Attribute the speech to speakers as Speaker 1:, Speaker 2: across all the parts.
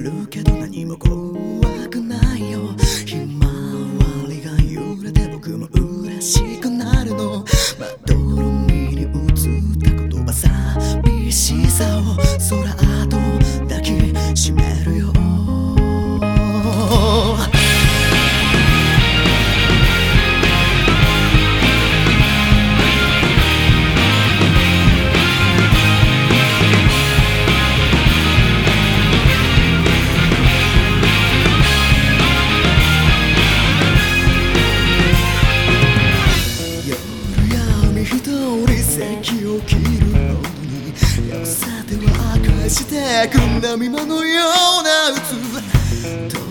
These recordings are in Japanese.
Speaker 1: るけど何も怖くないよ。ひまわりが揺れて僕も嬉しくなるの。人席を切るのに寄せては返してく波間のような鬱。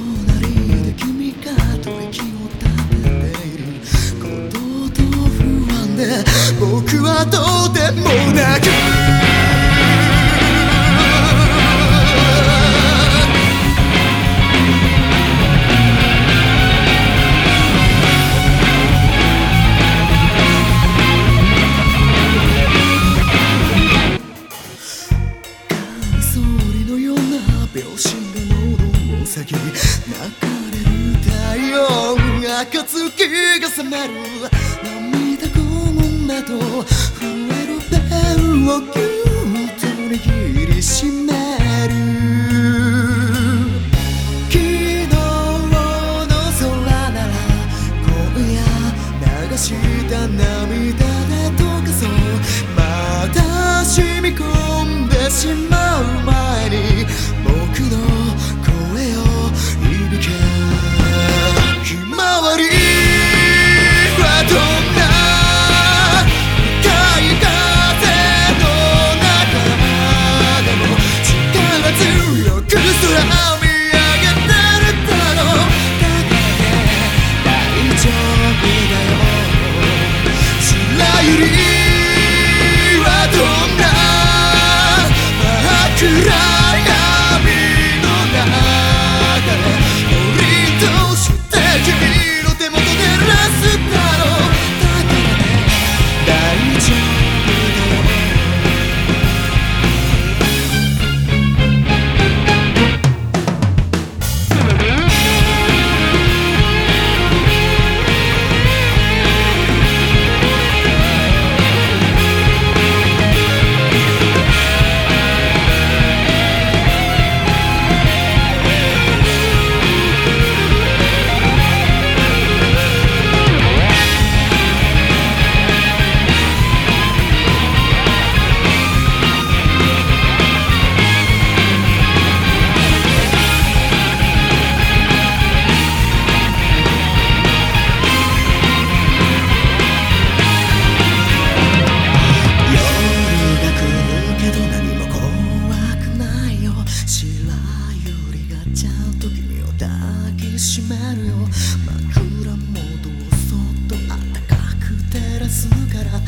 Speaker 1: が暁が覚める涙こむ目と震えるベルをぎゅっと握りしめる。昨日の空なら今夜流した涙で溶かそうまた染み込んでしまう。しめるよ。枕元をそっと暖かく照らすから。